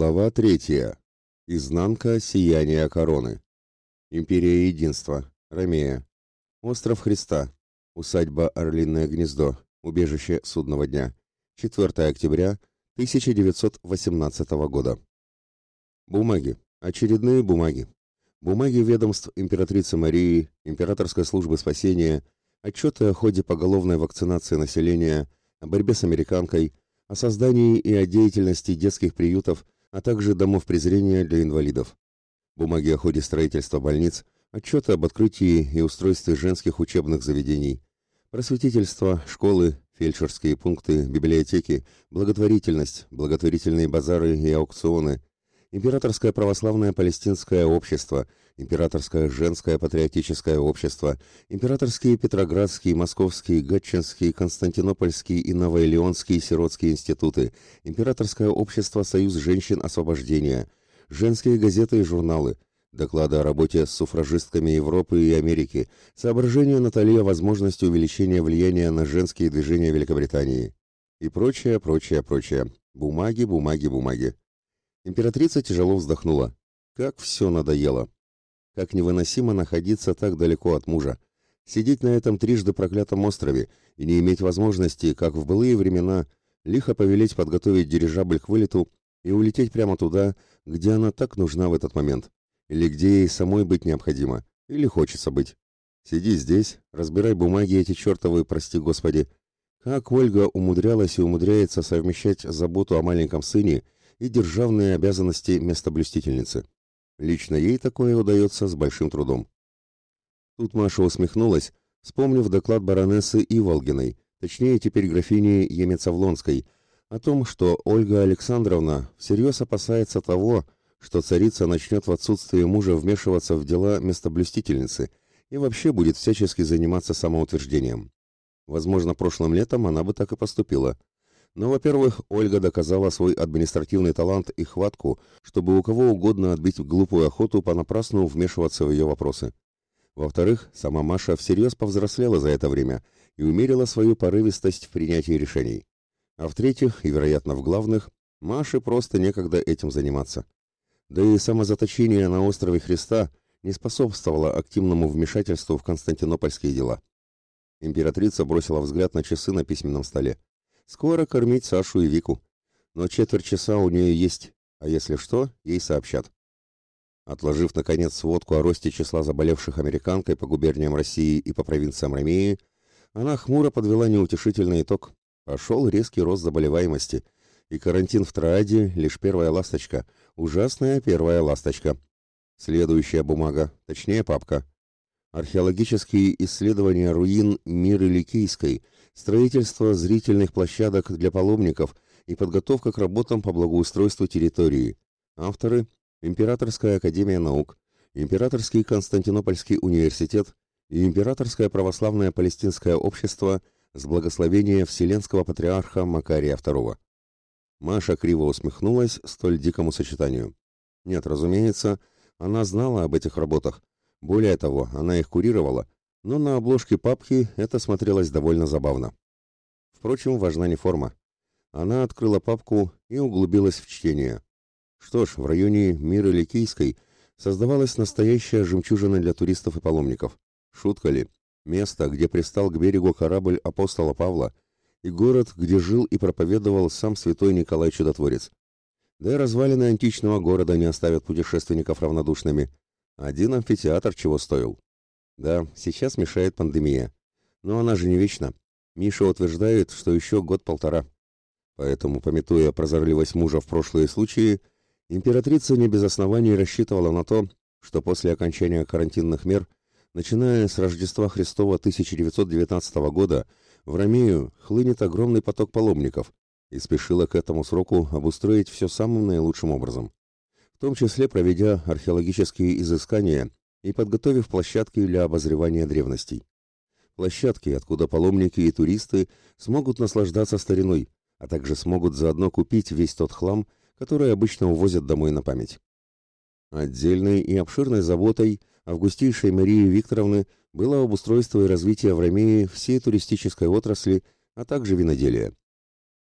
Глава третья. Изнанка сияния короны. Империя Единства. Ромея. Остров Христа. Усадьба Орлиное гнездо. Убежище Судного дня. 4 октября 1918 года. Бумаги. Очередные бумаги. Бумаги ведомств императрицы Марии, Императорской службы спасения, отчеты о ходе поголовной вакцинации населения, о борьбе с американкой, о создании и о деятельности детских приютов а также домов презрения для инвалидов. Бумаги о ходе строительства больниц, отчеты об открытии и устройстве женских учебных заведений, просветительство, школы, фельдшерские пункты, библиотеки, благотворительность, благотворительные базары и аукционы, Императорское православное палестинское общество, Императорское женское патриотическое общество, Императорские Петроградский, Московский, Гатчинский, Константинопольский и Новоэлеонский сиротские институты, Императорское общество Союз женщин освобождения, женские газеты и журналы, доклады о работе с суфражистками Европы и Америки, соображения Натальи о возможности увеличения влияния на женские движения Великобритании и прочее, прочее, прочее. Бумаги, бумаги, бумаги. Императрица тяжело вздохнула. Как все надоело. Как невыносимо находиться так далеко от мужа. Сидеть на этом трижды проклятом острове и не иметь возможности, как в былые времена, лихо повелеть подготовить дирижабль к вылету и улететь прямо туда, где она так нужна в этот момент, или где ей самой быть необходимо, или хочется быть. Сиди здесь, разбирай бумаги эти чертовы, прости господи. Как Ольга умудрялась и умудряется совмещать заботу о маленьком сыне и державные обязанности местоблюстительницы. Лично ей такое удается с большим трудом. Тут Маша усмехнулась, вспомнив доклад баронессы Иволгиной, точнее теперь графини Емецовлонской, о том, что Ольга Александровна всерьез опасается того, что царица начнет в отсутствие мужа вмешиваться в дела местоблюстительницы и вообще будет всячески заниматься самоутверждением. Возможно, прошлым летом она бы так и поступила – но, во-первых, Ольга доказала свой административный талант и хватку, чтобы у кого угодно отбить глупую охоту понапрасну вмешиваться в ее вопросы. Во-вторых, сама Маша всерьез повзрослела за это время и умерила свою порывистость в принятии решений. А в-третьих, и, вероятно, в главных, Маше просто некогда этим заниматься. Да и самозаточение на острове Христа не способствовало активному вмешательству в константинопольские дела. Императрица бросила взгляд на часы на письменном столе. Скоро кормить Сашу и Вику. Но четверть часа у нее есть, а если что, ей сообщат. Отложив, наконец, сводку о росте числа заболевших американкой по губерниям России и по провинциям Ромеи, она хмуро подвела неутешительный итог. Пошел резкий рост заболеваемости, и карантин в Трааде — лишь первая ласточка, ужасная первая ласточка. Следующая бумага, точнее папка. Археологические исследования руин Миры Ликийской — строительство зрительных площадок для паломников и подготовка к работам по благоустройству территории. Авторы – Императорская академия наук, Императорский Константинопольский университет и Императорское православное палестинское общество с благословения Вселенского патриарха Макария II. Маша криво усмехнулась столь дикому сочетанию. Нет, разумеется, она знала об этих работах. Более того, она их курировала – но на обложке папки это смотрелось довольно забавно. Впрочем, важна не форма. Она открыла папку и углубилась в чтение. Что ж, в районе Мира Ликийской создавалась настоящая жемчужина для туристов и паломников. Шутка ли? Место, где пристал к берегу корабль апостола Павла, и город, где жил и проповедовал сам святой Николай Чудотворец. Да и развалины античного города не оставят путешественников равнодушными. Один амфитеатр чего стоил. Да, сейчас мешает пандемия. Но она же не вечна. Миша утверждает, что еще год-полтора. Поэтому, пометуя прозорливость мужа в прошлые случаи, императрица не без оснований рассчитывала на то, что после окончания карантинных мер, начиная с Рождества Христова 1919 года, в Ромею хлынет огромный поток паломников и спешила к этому сроку обустроить все самым наилучшим образом, в том числе проведя археологические изыскания и подготовив площадки для обозревания древностей. Площадки, откуда паломники и туристы смогут наслаждаться стариной, а также смогут заодно купить весь тот хлам, который обычно увозят домой на память. Отдельной и обширной заботой августейшей Марии Викторовны было обустройство и развитие в Ромеи всей туристической отрасли, а также виноделия.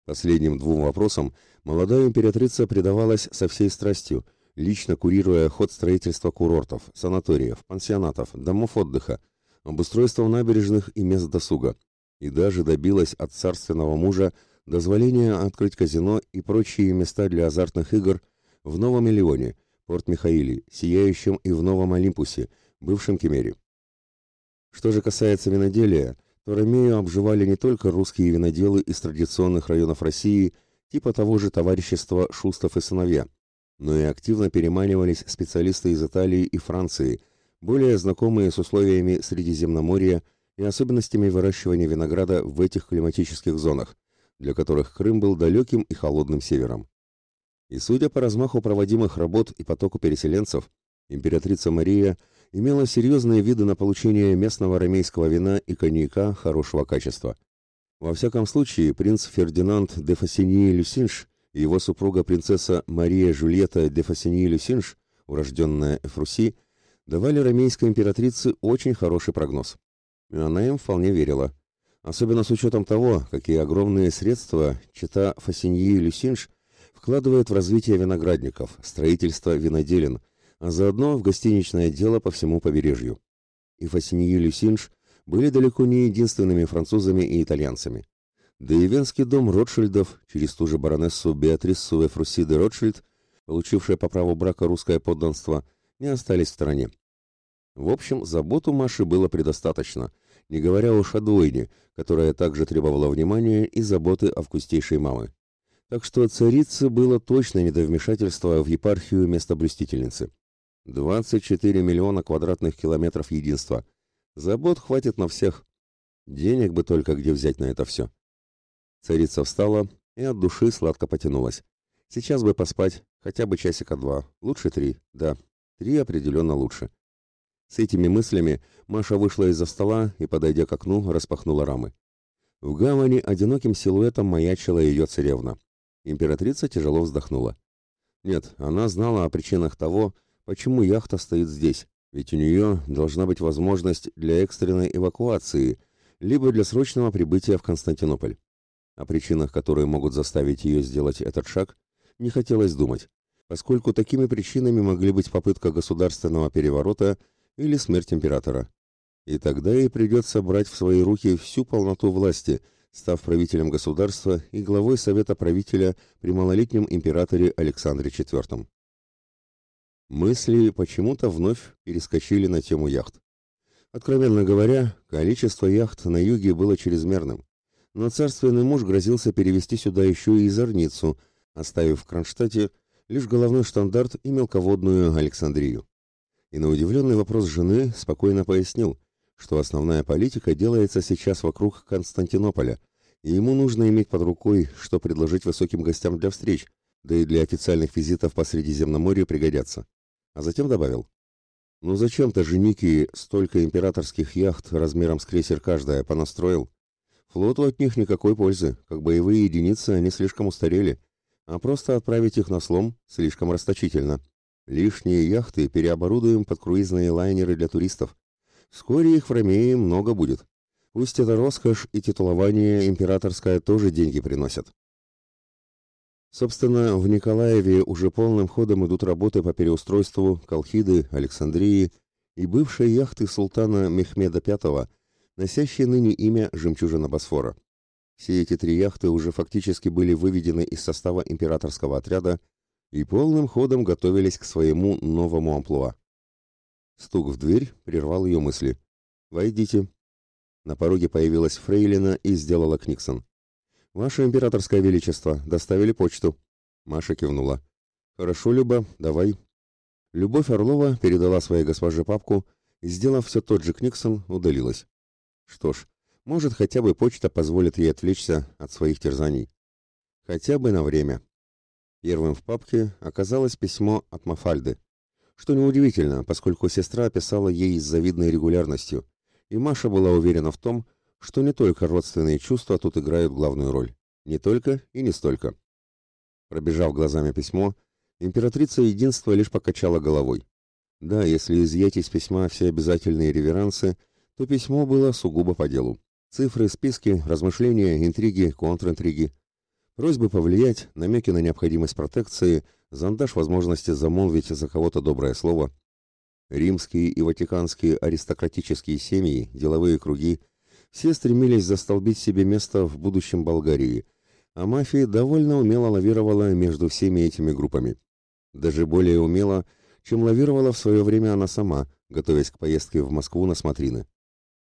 Последним двум вопросам молодая императрица предавалась со всей страстью, лично курируя ход строительства курортов, санаториев, пансионатов, домов отдыха, обустройства набережных и мест досуга, и даже добилась от царственного мужа дозволения открыть казино и прочие места для азартных игр в Новом Миллионе, Порт-Михаиле, Сияющем и в Новом Олимпусе, бывшем Кемере. Что же касается виноделия, то Ромею обживали не только русские виноделы из традиционных районов России, типа того же товарищества Шустов и сыновья, но и активно переманивались специалисты из Италии и Франции, более знакомые с условиями Средиземноморья и особенностями выращивания винограда в этих климатических зонах, для которых Крым был далеким и холодным севером. И судя по размаху проводимых работ и потоку переселенцев, императрица Мария имела серьезные виды на получение местного ромейского вина и коньяка хорошего качества. Во всяком случае, принц Фердинанд де Фассиньи Люсинш и его супруга принцесса Мария Жульетта де Фассиньи Люсинш, урожденная Эфруси, давали ромейской императрице очень хороший прогноз. И она им вполне верила. Особенно с учетом того, какие огромные средства чита Фассиньи Люсинш вкладывает в развитие виноградников, строительство виноделин, а заодно в гостиничное дело по всему побережью. И Фассиньи Люсинш были далеко не единственными французами и итальянцами. Да и венский дом Ротшильдов через ту же баронессу Беатрису Эфруси де Ротшильд, получившая по праву брака русское подданство, не остались в стороне. В общем, заботу Маши было предостаточно, не говоря уж о двойне, которая также требовала внимания и заботы августейшей мамы. Так что царице было точно не до вмешательства в епархию местоблюстительницы. 24 миллиона квадратных километров единства. Забот хватит на всех. Денег бы только где взять на это все. Царица встала и от души сладко потянулась. Сейчас бы поспать, хотя бы часика два, лучше три, да, три определенно лучше. С этими мыслями Маша вышла из-за стола и, подойдя к окну, распахнула рамы. В гавани одиноким силуэтом маячила ее царевна. Императрица тяжело вздохнула. Нет, она знала о причинах того, почему яхта стоит здесь, ведь у нее должна быть возможность для экстренной эвакуации, либо для срочного прибытия в Константинополь. О причинах, которые могут заставить ее сделать этот шаг, не хотелось думать, поскольку такими причинами могли быть попытка государственного переворота или смерть императора. И тогда ей придется брать в свои руки всю полноту власти, став правителем государства и главой Совета правителя при малолетнем императоре Александре IV. Мысли почему-то вновь перескочили на тему яхт. Откровенно говоря, количество яхт на юге было чрезмерным, но царственный муж грозился перевести сюда еще и зорницу, оставив в Кронштадте лишь головной штандарт и мелководную Александрию и на удивленный вопрос жены спокойно пояснил, что основная политика делается сейчас вокруг Константинополя, и ему нужно иметь под рукой, что предложить высоким гостям для встреч, да и для официальных визитов по Средиземноморью пригодятся. А затем добавил, «Ну зачем-то же Ники столько императорских яхт размером с крейсер каждая понастроил? Флоту от них никакой пользы, как боевые единицы они слишком устарели, а просто отправить их на слом слишком расточительно». Лишние яхты переоборудуем под круизные лайнеры для туристов. Вскоре их в Ромее много будет. Пусть это роскошь и титулование императорское тоже деньги приносят. Собственно, в Николаеве уже полным ходом идут работы по переустройству Колхиды, Александрии и бывшей яхты султана Мехмеда V, носящей ныне имя «Жемчужина Босфора». Все эти три яхты уже фактически были выведены из состава императорского отряда и полным ходом готовились к своему новому амплуа. Стук в дверь прервал ее мысли. «Войдите». На пороге появилась Фрейлина и сделала Книксон. «Ваше императорское величество, доставили почту». Маша кивнула. «Хорошо, Люба, давай». Любовь Орлова передала своей госпоже папку и, сделав все тот же Книксон, удалилась. Что ж, может, хотя бы почта позволит ей отвлечься от своих терзаний. Хотя бы на время. Первым в папке оказалось письмо от Мафальды, что неудивительно, поскольку сестра писала ей с завидной регулярностью, и Маша была уверена в том, что не только родственные чувства тут играют главную роль. Не только и не столько. Пробежав глазами письмо, императрица единства лишь покачала головой. Да, если изъять из письма все обязательные реверансы, то письмо было сугубо по делу. Цифры, списки, размышления, интриги, контринтриги. Просьбы повлиять, намеки на необходимость протекции, зондаж возможности замолвить за кого-то доброе слово. Римские и ватиканские аристократические семьи, деловые круги – все стремились застолбить себе место в будущем Болгарии, а мафия довольно умело лавировала между всеми этими группами. Даже более умело, чем лавировала в свое время она сама, готовясь к поездке в Москву на смотрины.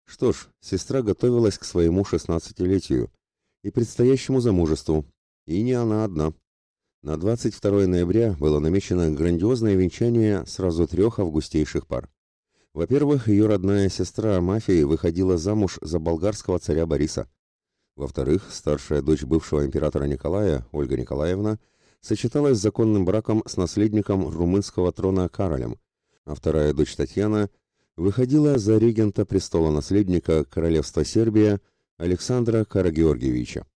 Что ж, сестра готовилась к своему шестнадцатилетию и предстоящему замужеству, и не она одна. На 22 ноября было намечено грандиозное венчание сразу трех августейших пар. Во-первых, ее родная сестра мафии выходила замуж за болгарского царя Бориса. Во-вторых, старшая дочь бывшего императора Николая, Ольга Николаевна, сочеталась законным браком с наследником румынского трона Каролем, а вторая дочь Татьяна выходила за регента престола-наследника королевства Сербия Александра Карагеоргиевича.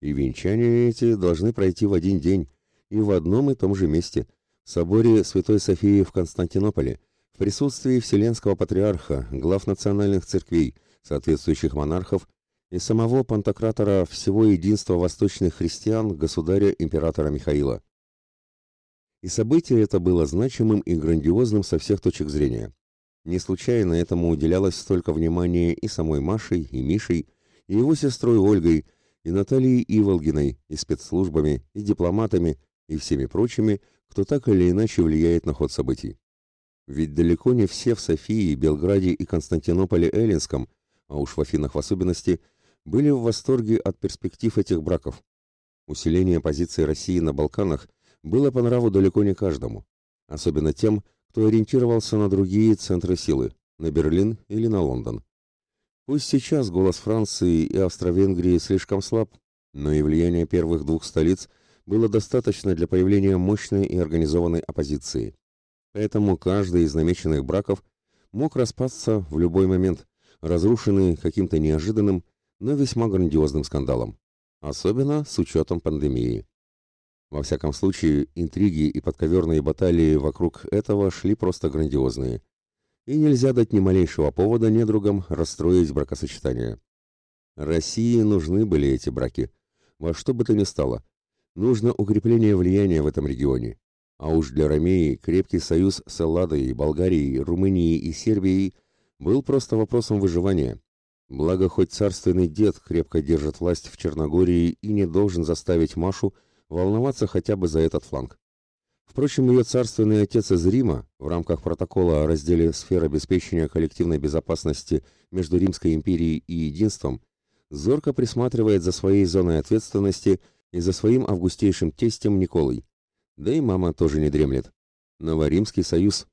И венчания эти должны пройти в один день и в одном и том же месте – в соборе Святой Софии в Константинополе – в присутствии Вселенского Патриарха, глав национальных церквей, соответствующих монархов и самого пантократора всего единства восточных христиан, государя-императора Михаила. И событие это было значимым и грандиозным со всех точек зрения. Не случайно этому уделялось столько внимания и самой Машей, и Мишей, и его сестрой Ольгой, и Натальей Иволгиной, и спецслужбами, и дипломатами, и всеми прочими, кто так или иначе влияет на ход событий. Ведь далеко не все в Софии, Белграде и Константинополе Эллинском, а уж в Афинах в особенности, были в восторге от перспектив этих браков. Усиление позиции России на Балканах было по нраву далеко не каждому, особенно тем, кто ориентировался на другие центры силы, на Берлин или на Лондон. Пусть сейчас голос Франции и Австро-Венгрии слишком слаб, но и влияние первых двух столиц было достаточно для появления мощной и организованной оппозиции. Поэтому каждый из намеченных браков мог распасться в любой момент, разрушенный каким-то неожиданным, но весьма грандиозным скандалом. Особенно с учетом пандемии. Во всяком случае, интриги и подковерные баталии вокруг этого шли просто грандиозные. И нельзя дать ни малейшего повода недругам расстроить бракосочетание. России нужны были эти браки. Во что бы то ни стало. Нужно укрепление влияния в этом регионе. А уж для Ромеи крепкий союз с Элладой, Болгарией, Румынией и Сербией был просто вопросом выживания. Благо, хоть царственный дед крепко держит власть в Черногории и не должен заставить Машу волноваться хотя бы за этот фланг. Впрочем, ее царственный отец из Рима в рамках протокола о разделе сфер обеспечения коллективной безопасности между Римской империей и Единством зорко присматривает за своей зоной ответственности и за своим августейшим тестем Николой. Да и мама тоже не дремлет. Новоримский союз.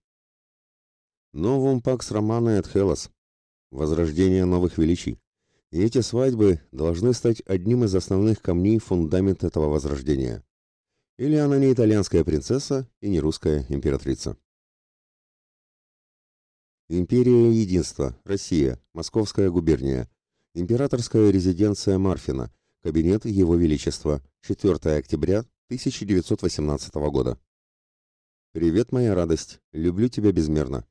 Новум пакс романа et hellas. Возрождение новых величий. И эти свадьбы должны стать одним из основных камней фундамента этого возрождения. Или она не итальянская принцесса и не русская императрица. Империя Единства, Россия, Московская губерния. Императорская резиденция Марфина, кабинет Его Величества, 4 октября 1918 года. Привет, моя радость. Люблю тебя безмерно.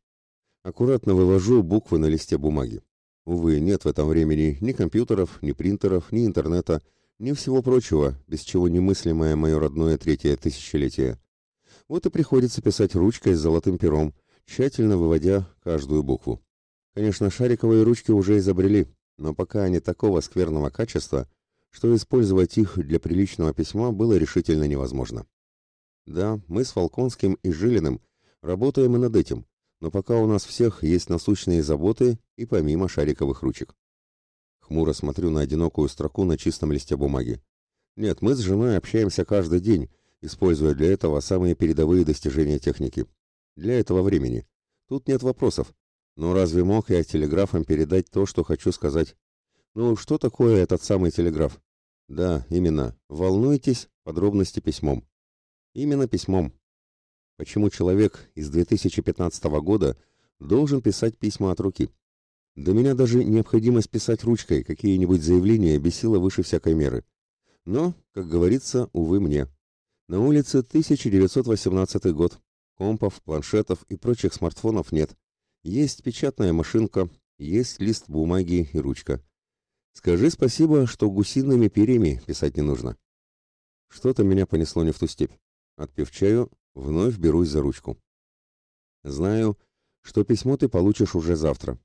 Аккуратно вывожу буквы на листе бумаги. Увы, нет в этом времени ни компьютеров, ни принтеров, ни интернета, ни всего прочего, без чего немыслимое мое родное третье тысячелетие. Вот и приходится писать ручкой с золотым пером, тщательно выводя каждую букву. Конечно, шариковые ручки уже изобрели, но пока они такого скверного качества, что использовать их для приличного письма было решительно невозможно. Да, мы с Фалконским и Жилиным работаем и над этим, но пока у нас всех есть насущные заботы и помимо шариковых ручек. Хмуро смотрю на одинокую строку на чистом листе бумаги. Нет, мы с женой общаемся каждый день, используя для этого самые передовые достижения техники. Для этого времени. Тут нет вопросов. Но разве мог я телеграфом передать то, что хочу сказать? Ну, что такое этот самый телеграф? Да, именно. Волнуйтесь, подробности письмом. Именно письмом. Почему человек из 2015 года должен писать письма от руки? До меня даже необходимость писать ручкой какие-нибудь заявления бесила выше всякой меры. Но, как говорится, увы мне. На улице 1918 год. Компов, планшетов и прочих смартфонов нет. Есть печатная машинка, есть лист бумаги и ручка. Скажи спасибо, что гусиными перьями писать не нужно. Что-то меня понесло не в ту степь. Отпив чаю, вновь берусь за ручку. Знаю, что письмо ты получишь уже завтра.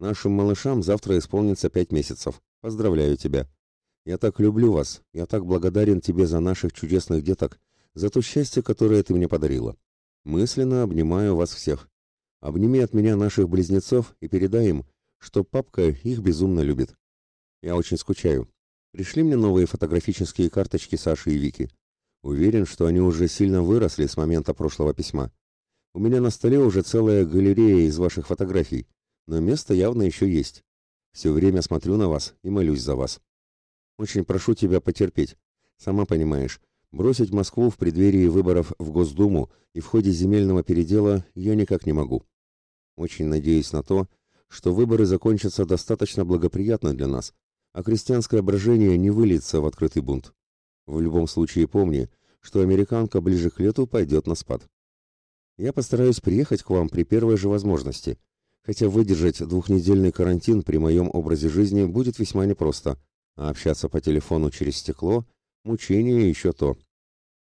Нашим малышам завтра исполнится пять месяцев. Поздравляю тебя. Я так люблю вас, я так благодарен тебе за наших чудесных деток, за то счастье, которое ты мне подарила. Мысленно обнимаю вас всех. Обними от меня наших близнецов и передай им, что папка их безумно любит. Я очень скучаю. Пришли мне новые фотографические карточки Саши и Вики. Уверен, что они уже сильно выросли с момента прошлого письма. У меня на столе уже целая галерея из ваших фотографий, но место явно еще есть. Все время смотрю на вас и молюсь за вас. Очень прошу тебя потерпеть. Сама понимаешь, бросить Москву в преддверии выборов в Госдуму и в ходе земельного передела я никак не могу. Очень надеюсь на то, что выборы закончатся достаточно благоприятно для нас, а крестьянское брожение не выльется в открытый бунт. В любом случае помни, что американка ближе к лету пойдет на спад. Я постараюсь приехать к вам при первой же возможности, хотя выдержать двухнедельный карантин при моем образе жизни будет весьма непросто, а общаться по телефону через стекло – мучение еще то.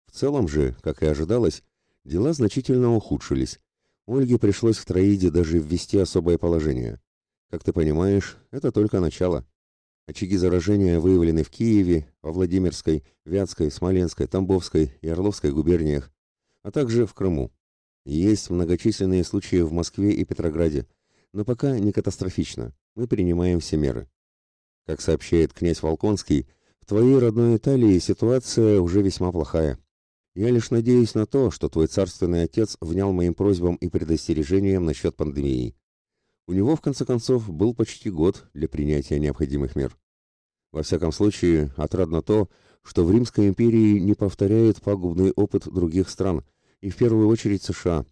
В целом же, как и ожидалось, дела значительно ухудшились. Ольге пришлось в Троиде даже ввести особое положение. Как ты понимаешь, это только начало. Очаги заражения выявлены в Киеве, во Владимирской, Вятской, Смоленской, Тамбовской и Орловской губерниях, а также в Крыму. Есть многочисленные случаи в Москве и Петрограде, но пока не катастрофично. Мы принимаем все меры. Как сообщает князь Волконский, в твоей родной Италии ситуация уже весьма плохая. Я лишь надеюсь на то, что твой царственный отец внял моим просьбам и предостережениям насчет пандемии. У него, в конце концов, был почти год для принятия необходимых мер. Во всяком случае, отрадно то, что в Римской империи не повторяют пагубный опыт других стран, и в первую очередь США,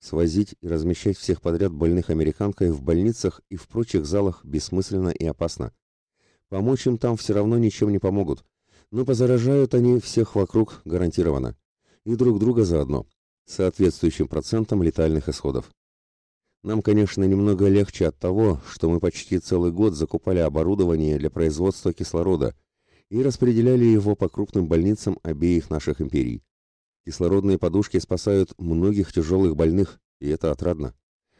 свозить и размещать всех подряд больных американкой в больницах и в прочих залах бессмысленно и опасно. Помочь им там все равно ничем не помогут, но позаражают они всех вокруг гарантированно, и друг друга заодно, соответствующим процентом летальных исходов. Нам, конечно, немного легче от того, что мы почти целый год закупали оборудование для производства кислорода и распределяли его по крупным больницам обеих наших империй. Кислородные подушки спасают многих тяжелых больных, и это отрадно.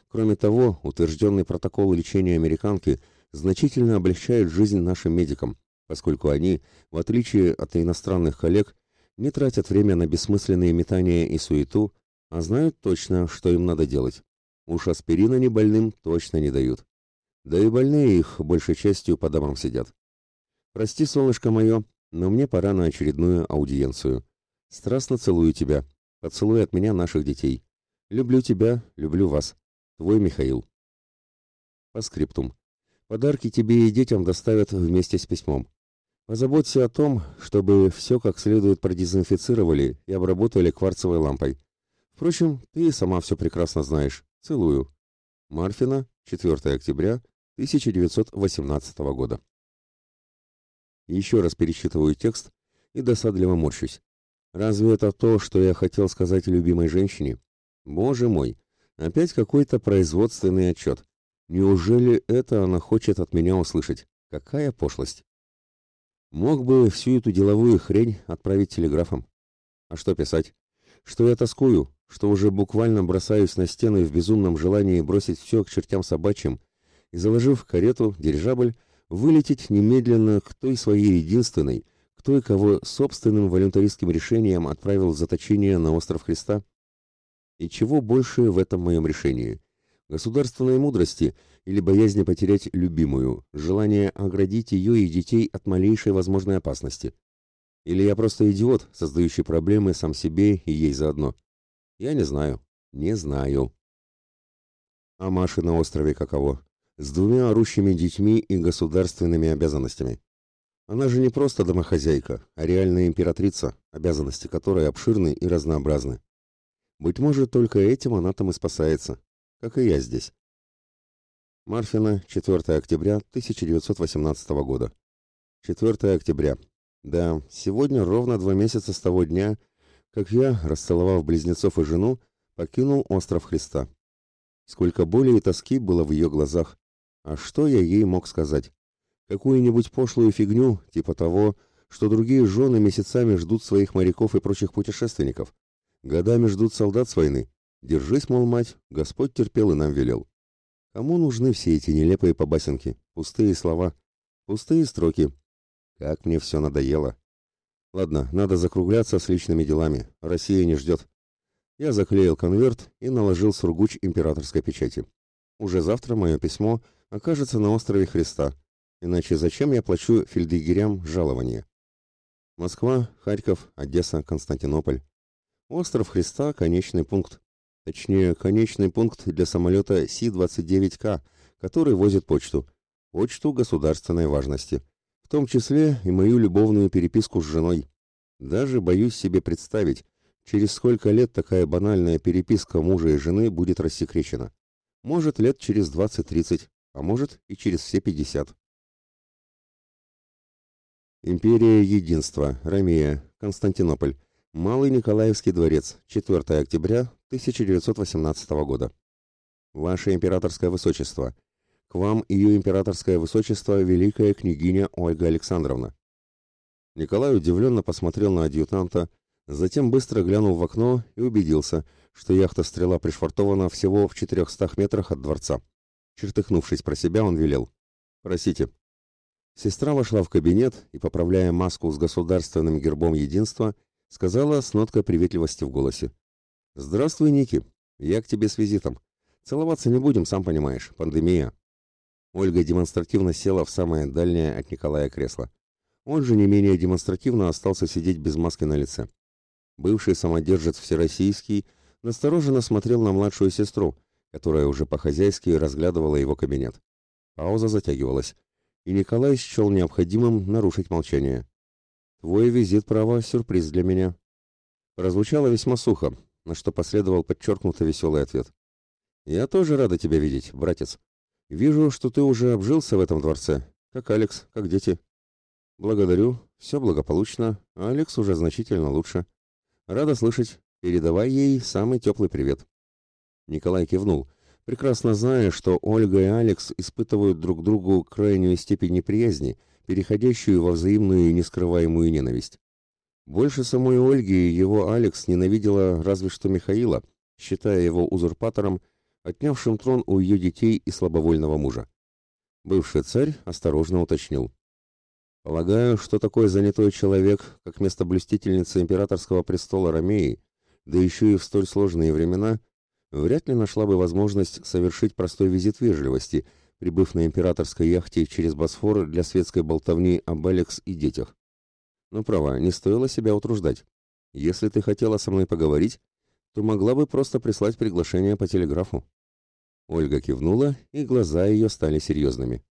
Кроме того, утвержденный протокол лечения американки значительно облегчает жизнь нашим медикам, поскольку они, в отличие от иностранных коллег, не тратят время на бессмысленные метания и суету, а знают точно, что им надо делать. Уж аспирина не больным точно не дают. Да и больные их большей частью по домам сидят. Прости, солнышко мое, но мне пора на очередную аудиенцию. Страстно целую тебя. Поцелуй от меня наших детей. Люблю тебя, люблю вас. Твой Михаил. По скриптум. Подарки тебе и детям доставят вместе с письмом. Позаботься о том, чтобы все как следует продезинфицировали и обработали кварцевой лампой. Впрочем, ты сама все прекрасно знаешь. Целую. Марфина, 4 октября 1918 года. Еще раз перечитываю текст и досадливо морщусь. Разве это то, что я хотел сказать любимой женщине? Боже мой, опять какой-то производственный отчет. Неужели это она хочет от меня услышать? Какая пошлость. Мог бы всю эту деловую хрень отправить телеграфом. А что писать? Что я тоскую, что уже буквально бросаюсь на стены в безумном желании бросить все к чертям собачьим и, заложив карету, дирижабль, вылететь немедленно к той своей единственной, к той, кого собственным волюнтаристским решением отправил в заточение на остров Христа? И чего больше в этом моем решении? Государственной мудрости или боязни потерять любимую, желание оградить ее и детей от малейшей возможной опасности? Или я просто идиот, создающий проблемы сам себе и ей заодно? Я не знаю. Не знаю. А Маше на острове каково? С двумя орущими детьми и государственными обязанностями. Она же не просто домохозяйка, а реальная императрица, обязанности которой обширны и разнообразны. Быть может, только этим она там и спасается, как и я здесь. Марфина, 4 октября 1918 года. 4 октября. Да, сегодня ровно два месяца с того дня, как я, расцеловав близнецов и жену, покинул остров Христа. Сколько боли и тоски было в ее глазах. А что я ей мог сказать? Какую-нибудь пошлую фигню, типа того, что другие жены месяцами ждут своих моряков и прочих путешественников. Годами ждут солдат с войны. Держись, мол, мать, Господь терпел и нам велел. Кому нужны все эти нелепые побасенки, пустые слова, пустые строки? Как мне все надоело. Ладно, надо закругляться с личными делами. Россия не ждет. Я заклеил конверт и наложил сургуч императорской печати. Уже завтра мое письмо окажется на острове Христа. Иначе зачем я плачу фельдъегерям жалование? Москва, Харьков, Одесса, Константинополь. Остров Христа – конечный пункт. Точнее, конечный пункт для самолета Си-29К, который возит почту. Почту государственной важности. В том числе и мою любовную переписку с женой. Даже боюсь себе представить, через сколько лет такая банальная переписка мужа и жены будет рассекречена. Может, лет через 20-30, а может и через все 50. Империя Единства, Ромея, Константинополь. Малый Николаевский дворец, 4 октября 1918 года. Ваше императорское высочество, вам ее императорское высочество великая княгиня Ольга Александровна. Николай удивленно посмотрел на адъютанта, затем быстро глянул в окно и убедился, что яхта «Стрела» пришвартована всего в 400 метрах от дворца. Чертыхнувшись про себя, он велел. «Просите». Сестра вошла в кабинет и, поправляя маску с государственным гербом единства, сказала с ноткой приветливости в голосе. «Здравствуй, Ники. Я к тебе с визитом. Целоваться не будем, сам понимаешь, пандемия». Ольга демонстративно села в самое дальнее от Николая кресло. Он же не менее демонстративно остался сидеть без маски на лице. Бывший самодержец всероссийский настороженно смотрел на младшую сестру, которая уже по-хозяйски разглядывала его кабинет. Пауза затягивалась и Николай счел необходимым нарушить молчание. «Твой визит, право, сюрприз для меня». Прозвучало весьма сухо, на что последовал подчеркнуто веселый ответ. «Я тоже рада тебя видеть, братец. Вижу, что ты уже обжился в этом дворце, как Алекс, как дети». «Благодарю, все благополучно, а Алекс уже значительно лучше. Рада слышать. Передавай ей самый теплый привет». Николай кивнул, прекрасно зная, что Ольга и Алекс испытывают друг другу крайнюю степень неприязни, переходящую во взаимную и нескрываемую ненависть. Больше самой Ольги его Алекс ненавидела разве что Михаила, считая его узурпатором, отнявшим трон у ее детей и слабовольного мужа. Бывший царь осторожно уточнил. «Полагаю, что такой занятой человек, как местоблюстительница императорского престола Ромеи, да еще и в столь сложные времена, вряд ли нашла бы возможность совершить простой визит вежливости, прибыв на императорской яхте через Босфор для светской болтовни об Алекс и детях. Но право, не стоило себя утруждать. Если ты хотела со мной поговорить, то могла бы просто прислать приглашение по телеграфу. Ольга кивнула, и глаза ее стали серьезными.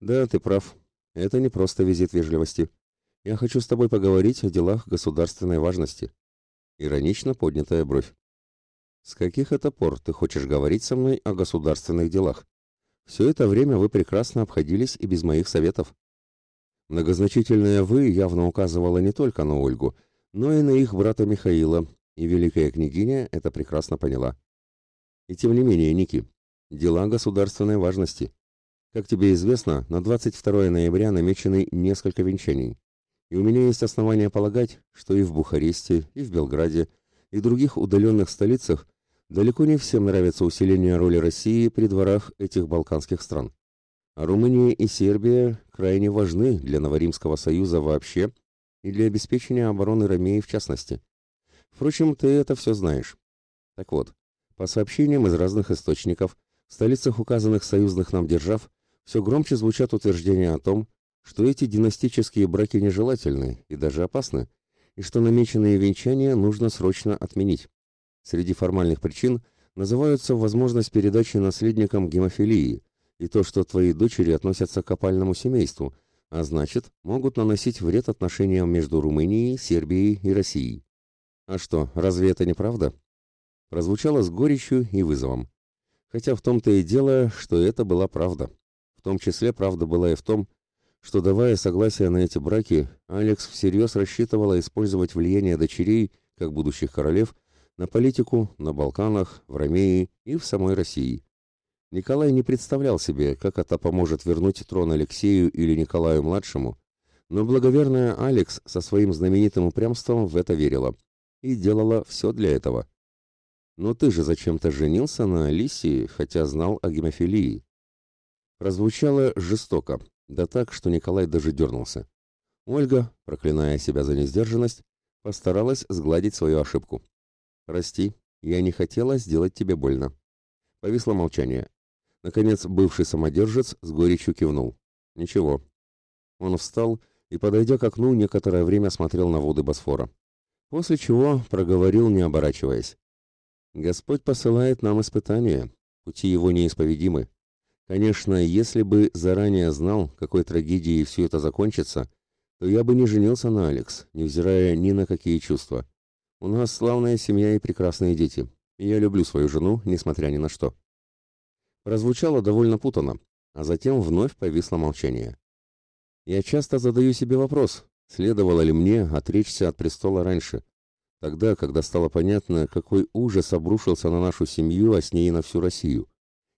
«Да, ты прав. Это не просто визит вежливости. Я хочу с тобой поговорить о делах государственной важности». Иронично поднятая бровь. С каких это пор ты хочешь говорить со мной о государственных делах? Все это время вы прекрасно обходились и без моих советов. Многозначительное «вы» явно указывало не только на Ольгу, но и на их брата Михаила, и великая княгиня это прекрасно поняла. И тем не менее, Ники, дела государственной важности. Как тебе известно, на 22 ноября намечены несколько венчаний. И у меня есть основания полагать, что и в Бухаресте, и в Белграде, и других удаленных столицах Далеко не всем нравится усиление роли России при дворах этих балканских стран. А Румыния и Сербия крайне важны для Новоримского союза вообще и для обеспечения обороны Ромеи в частности. Впрочем, ты это все знаешь. Так вот, по сообщениям из разных источников, в столицах указанных союзных нам держав все громче звучат утверждения о том, что эти династические браки нежелательны и даже опасны, и что намеченные венчания нужно срочно отменить. Среди формальных причин называются возможность передачи наследникам гемофилии и то, что твои дочери относятся к опальному семейству, а значит, могут наносить вред отношениям между Румынией, Сербией и Россией. А что, разве это не правда? Прозвучало с горечью и вызовом. Хотя в том-то и дело, что это была правда. В том числе правда была и в том, что, давая согласие на эти браки, Алекс всерьез рассчитывала использовать влияние дочерей, как будущих королев, на политику на Балканах, в Ромеи и в самой России. Николай не представлял себе, как это поможет вернуть трон Алексею или Николаю-младшему, но благоверная Алекс со своим знаменитым упрямством в это верила и делала все для этого. «Но ты же зачем-то женился на Алисии, хотя знал о гемофилии». Прозвучало жестоко, да так, что Николай даже дернулся. Ольга, проклиная себя за несдержанность, постаралась сгладить свою ошибку. «Прости, я не хотела сделать тебе больно». Повисло молчание. Наконец, бывший самодержец с горечью кивнул. «Ничего». Он встал и, подойдя к окну, некоторое время смотрел на воды Босфора. После чего проговорил, не оборачиваясь. «Господь посылает нам испытания, пути его неисповедимы. Конечно, если бы заранее знал, какой трагедией все это закончится, то я бы не женился на Алекс, невзирая ни на какие чувства. У нас славная семья и прекрасные дети, и я люблю свою жену, несмотря ни на что». Прозвучало довольно путано, а затем вновь повисло молчание. Я часто задаю себе вопрос, следовало ли мне отречься от престола раньше, тогда, когда стало понятно, какой ужас обрушился на нашу семью, а с ней на всю Россию.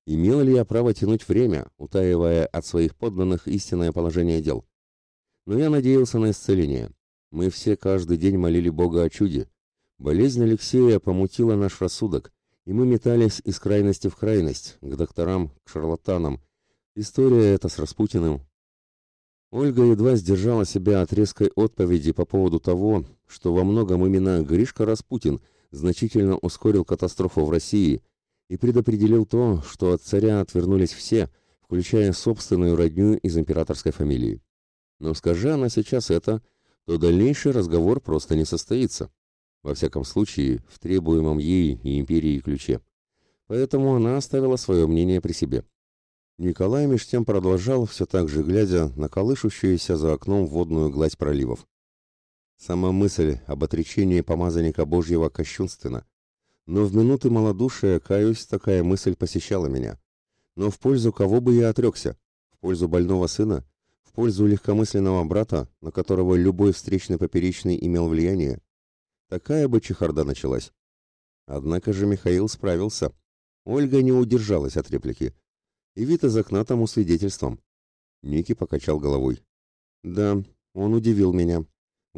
Имел ли я право тянуть время, утаивая от своих подданных истинное положение дел? Но я надеялся на исцеление. Мы все каждый день молили Бога о чуде. Болезнь Алексея помутила наш рассудок, и мы метались из крайности в крайность, к докторам, к шарлатанам. История эта с Распутиным, Ольга едва сдержала себя от резкой отповеди по поводу того, что во многом именно Гришка Распутин значительно ускорил катастрофу в России и предопределил то, что от царя отвернулись все, включая собственную родню из императорской фамилии. Но скажи она сейчас это, то дальнейший разговор просто не состоится. Во всяком случае, в требуемом ей и империи ключе. Поэтому она оставила свое мнение при себе. Николай меж тем продолжал, все так же глядя на колышущуюся за окном водную гладь проливов. Сама мысль об отречении помазанника Божьего кощунственна. Но в минуты малодушия, каюсь, такая мысль посещала меня. Но в пользу кого бы я отрекся? В пользу больного сына? В пользу легкомысленного брата, на которого любой встречный поперечный имел влияние? Такая бы чехарда началась. Однако же Михаил справился. Ольга не удержалась от реплики и вид из окна тому свидетельством. Ники покачал головой. Да, он удивил меня.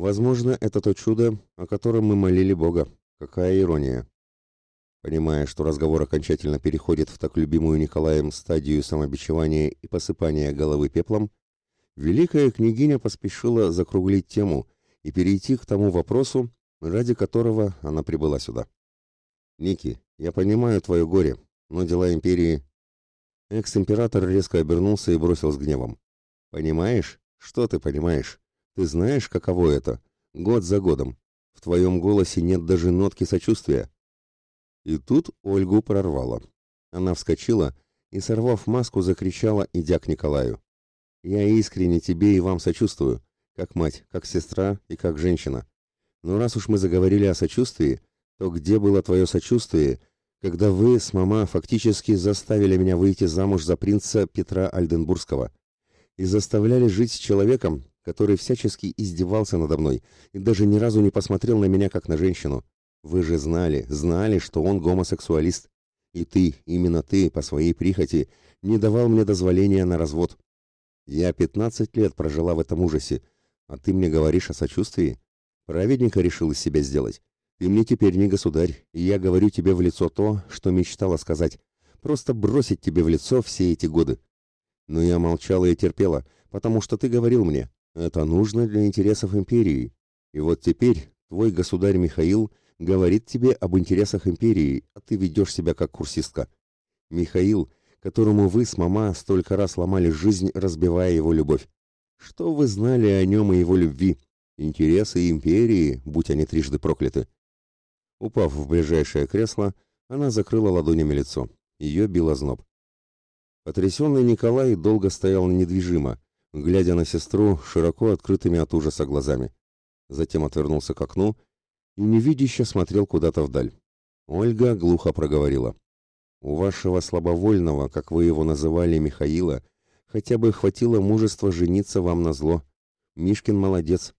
Возможно, это то чудо, о котором мы молили Бога. Какая ирония. Понимая, что разговор окончательно переходит в так любимую Николаем стадию самобичевания и посыпания головы пеплом, великая княгиня поспешила закруглить тему и перейти к тому вопросу, ради которого она прибыла сюда. «Ники, я понимаю твое горе, но дела империи Экс-император резко обернулся и бросил с гневом. «Понимаешь? Что ты понимаешь? Ты знаешь, каково это? Год за годом. В твоем голосе нет даже нотки сочувствия». И тут Ольгу прорвало. Она вскочила и, сорвав маску, закричала, идя к Николаю. «Я искренне тебе и вам сочувствую, как мать, как сестра и как женщина. Но раз уж мы заговорили о сочувствии, то где было твое сочувствие, когда вы с мама фактически заставили меня выйти замуж за принца Петра Альденбургского и заставляли жить с человеком, который всячески издевался надо мной и даже ни разу не посмотрел на меня как на женщину. Вы же знали, знали, что он гомосексуалист. И ты, именно ты, по своей прихоти, не давал мне дозволения на развод. Я пятнадцать лет прожила в этом ужасе, а ты мне говоришь о сочувствии? Праведника решил из себя сделать. Ты мне теперь не государь, и я говорю тебе в лицо то, что мечтала сказать. Просто бросить тебе в лицо все эти годы. Но я молчала и терпела, потому что ты говорил мне, это нужно для интересов империи. И вот теперь твой государь Михаил говорит тебе об интересах империи, а ты ведешь себя как курсистка. Михаил, которому вы с мама столько раз ломали жизнь, разбивая его любовь. Что вы знали о нем и его любви? Интересы империи, будь они трижды прокляты. Упав в ближайшее кресло, она закрыла ладонями лицо. Ее било зноб. Потрясенный Николай долго стоял недвижимо, глядя на сестру широко открытыми от ужаса глазами. Затем отвернулся к окну и невидяще смотрел куда-то вдаль. Ольга глухо проговорила. «У вашего слабовольного, как вы его называли, Михаила, хотя бы хватило мужества жениться вам на зло. Мишкин молодец.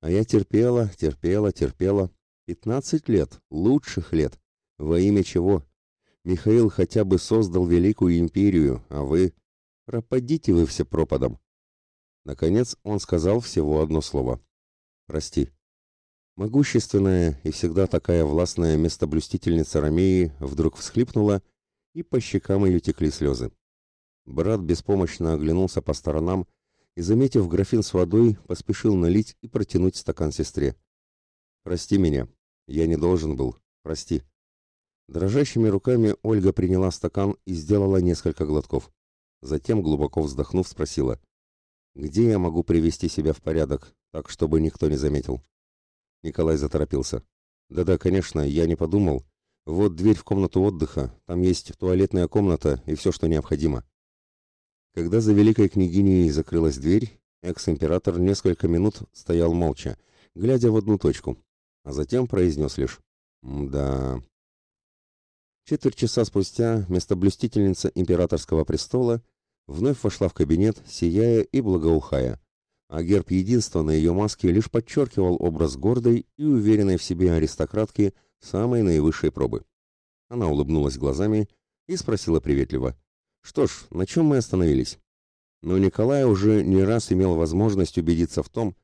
А я терпела, терпела, терпела, Пятнадцать лет, лучших лет. Во имя чего? Михаил хотя бы создал великую империю, а вы... Пропадите вы все пропадом. Наконец он сказал всего одно слово. «Прости». Могущественная и всегда такая властная местоблюстительница Ромеи вдруг всхлипнула, и по щекам ее текли слезы. Брат беспомощно оглянулся по сторонам и, заметив графин с водой, поспешил налить и протянуть стакан сестре. «Прости меня. Я не должен был. Прости». Дрожащими руками Ольга приняла стакан и сделала несколько глотков. Затем, глубоко вздохнув, спросила, «Где я могу привести себя в порядок, так, чтобы никто не заметил?» Николай заторопился. «Да-да, конечно, я не подумал. Вот дверь в комнату отдыха, там есть туалетная комната и все, что необходимо». Когда за великой княгиней закрылась дверь, экс-император несколько минут стоял молча, глядя в одну точку, а затем произнес лишь «Да...» Четверть часа спустя местоблюстительница императорского престола вновь вошла в кабинет, сияя и благоухая, а герб единства на ее маске лишь подчеркивал образ гордой и уверенной в себе аристократки самой наивысшей пробы. Она улыбнулась глазами и спросила приветливо, «Что ж, на чем мы остановились?» Но Николай уже не раз имел возможность убедиться в том,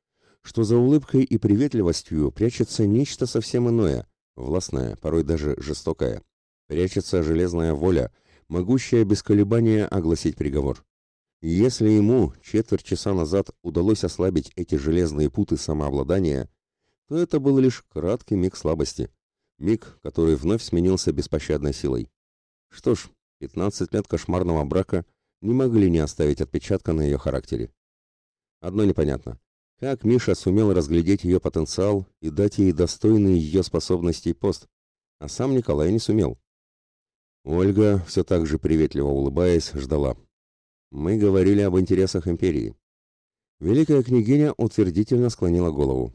что за улыбкой и приветливостью прячется нечто совсем иное, властное, порой даже жестокое. Прячется железная воля, могущая без колебания огласить приговор. Если ему четверть часа назад удалось ослабить эти железные путы самообладания, то это был лишь краткий миг слабости, миг, который вновь сменился беспощадной силой. Что ж, 15 лет кошмарного брака не могли не оставить отпечатка на ее характере. Одно непонятно. Как Миша сумел разглядеть ее потенциал и дать ей достойный ее способностей пост, а сам Николай не сумел. Ольга, все так же приветливо улыбаясь, ждала. Мы говорили об интересах империи. Великая княгиня утвердительно склонила голову.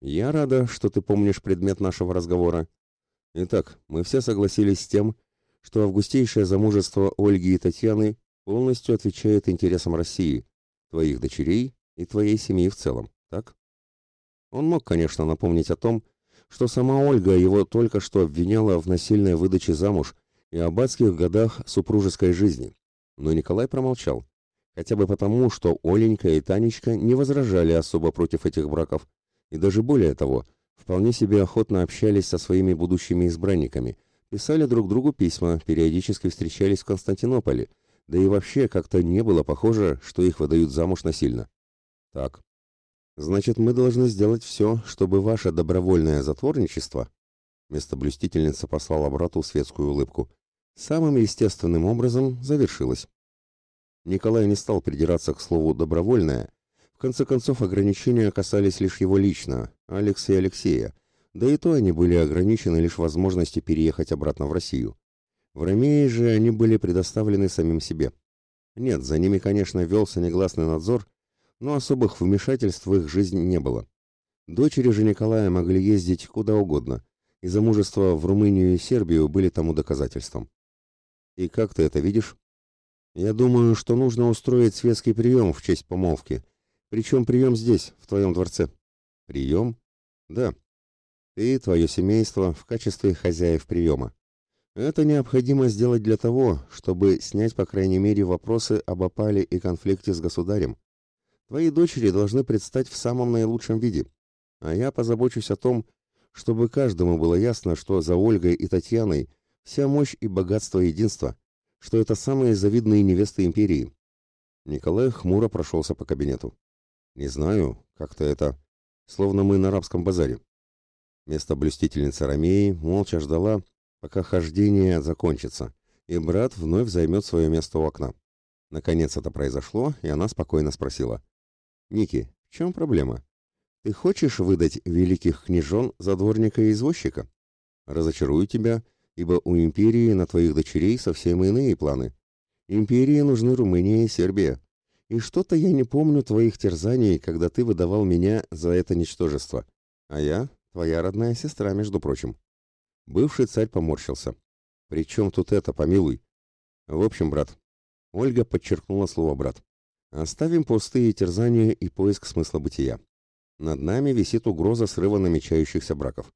Я рада, что ты помнишь предмет нашего разговора. Итак, мы все согласились с тем, что августейшее замужество Ольги и Татьяны полностью отвечает интересам России, твоих дочерей и твоей семьи в целом, так? Он мог, конечно, напомнить о том, что сама Ольга его только что обвиняла в насильной выдаче замуж и об годах супружеской жизни. Но Николай промолчал, хотя бы потому, что Оленька и Танечка не возражали особо против этих браков, и даже более того, вполне себе охотно общались со своими будущими избранниками, писали друг другу письма, периодически встречались в Константинополе, да и вообще как-то не было похоже, что их выдают замуж насильно. Так, значит, мы должны сделать все, чтобы ваше добровольное затворничество, местоблюстительница послала брату светскую улыбку, самым естественным образом завершилось. Николай не стал придираться к слову «добровольное». В конце концов, ограничения касались лишь его лично, Алекса и Алексея, да и то они были ограничены лишь возможностью переехать обратно в Россию. В Ромее же они были предоставлены самим себе. Нет, за ними, конечно, велся негласный надзор, но особых вмешательств в их жизнь не было. Дочери же Николая могли ездить куда угодно, и замужества в Румынию и Сербию были тому доказательством. И как ты это видишь? Я думаю, что нужно устроить светский прием в честь помолвки. Причем прием здесь, в твоем дворце. Прием? Да. Ты твое семейство в качестве хозяев приема. Это необходимо сделать для того, чтобы снять, по крайней мере, вопросы об опале и конфликте с государем. Твои дочери должны предстать в самом наилучшем виде. А я позабочусь о том, чтобы каждому было ясно, что за Ольгой и Татьяной Вся мощь и богатство единства, что это самые завидные невесты империи. Николай хмуро прошелся по кабинету. Не знаю, как-то это... Словно мы на арабском базаре. Место блюстительницы Ромеи молча ждала, пока хождение закончится, и брат вновь займет свое место у окна. Наконец это произошло, и она спокойно спросила. «Ники, в чем проблема? Ты хочешь выдать великих княжон за дворника и извозчика? Разочарую тебя ибо у империи на твоих дочерей совсем иные планы. Империи нужны Румыния и Сербия. И что-то я не помню твоих терзаний, когда ты выдавал меня за это ничтожество. А я твоя родная сестра, между прочим. Бывший царь поморщился. При чем тут это, помилуй? В общем, брат. Ольга подчеркнула слово «брат». Оставим пустые терзания и поиск смысла бытия. Над нами висит угроза срыва намечающихся браков.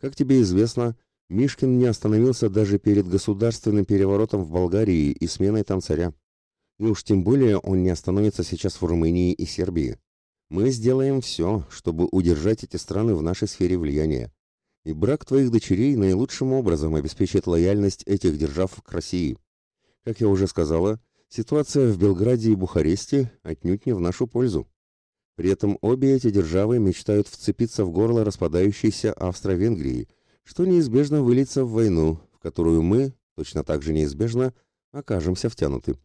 Как тебе известно, Мишкин не остановился даже перед государственным переворотом в Болгарии и сменой там царя. И уж тем более он не остановится сейчас в Румынии и Сербии. Мы сделаем все, чтобы удержать эти страны в нашей сфере влияния. И брак твоих дочерей наилучшим образом обеспечит лояльность этих держав к России. Как я уже сказала, ситуация в Белграде и Бухаресте отнюдь не в нашу пользу. При этом обе эти державы мечтают вцепиться в горло распадающейся Австро-Венгрии, что неизбежно выльется в войну, в которую мы, точно так же неизбежно, окажемся втянуты.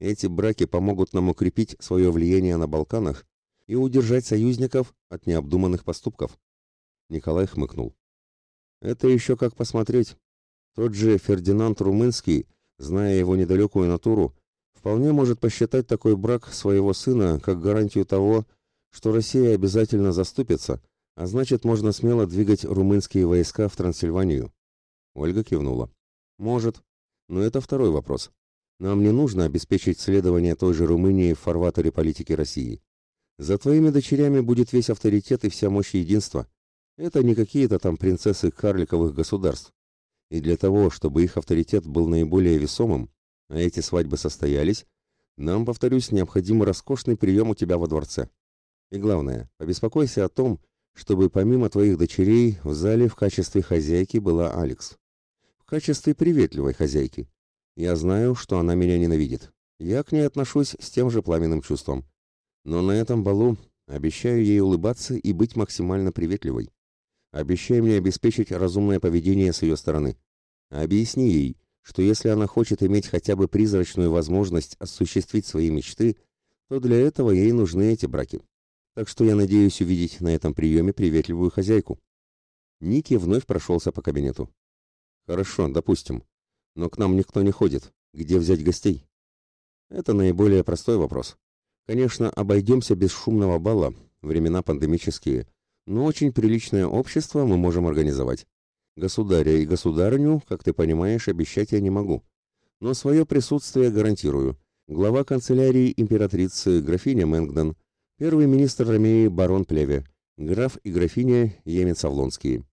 Эти браки помогут нам укрепить свое влияние на Балканах и удержать союзников от необдуманных поступков. Николай хмыкнул. Это еще как посмотреть. Тот же Фердинанд Румынский, зная его недалекую натуру, вполне может посчитать такой брак своего сына как гарантию того, что Россия обязательно заступится, а значит, можно смело двигать румынские войска в Трансильванию. Ольга кивнула. Может, но это второй вопрос. Нам не нужно обеспечить следование той же Румынии в фарватере политики России. За твоими дочерями будет весь авторитет и вся мощь единства. Это не какие-то там принцессы карликовых государств. И для того, чтобы их авторитет был наиболее весомым, а эти свадьбы состоялись, нам, повторюсь, необходим роскошный прием у тебя во дворце. И главное, побеспокойся о том, чтобы помимо твоих дочерей в зале в качестве хозяйки была Алекс. В качестве приветливой хозяйки. Я знаю, что она меня ненавидит. Я к ней отношусь с тем же пламенным чувством. Но на этом балу обещаю ей улыбаться и быть максимально приветливой. Обещай мне обеспечить разумное поведение с ее стороны. Объясни ей, что если она хочет иметь хотя бы призрачную возможность осуществить свои мечты, то для этого ей нужны эти браки. Так что я надеюсь увидеть на этом приеме приветливую хозяйку. Ники вновь прошелся по кабинету. Хорошо, допустим. Но к нам никто не ходит. Где взять гостей? Это наиболее простой вопрос. Конечно, обойдемся без шумного бала, времена пандемические, но очень приличное общество мы можем организовать. Государя и государыню, как ты понимаешь, обещать я не могу. Но свое присутствие гарантирую. Глава канцелярии императрицы графиня Мэнгдон, первый министр Ромеи барон Плеве, граф и графиня Емец-Авлонские.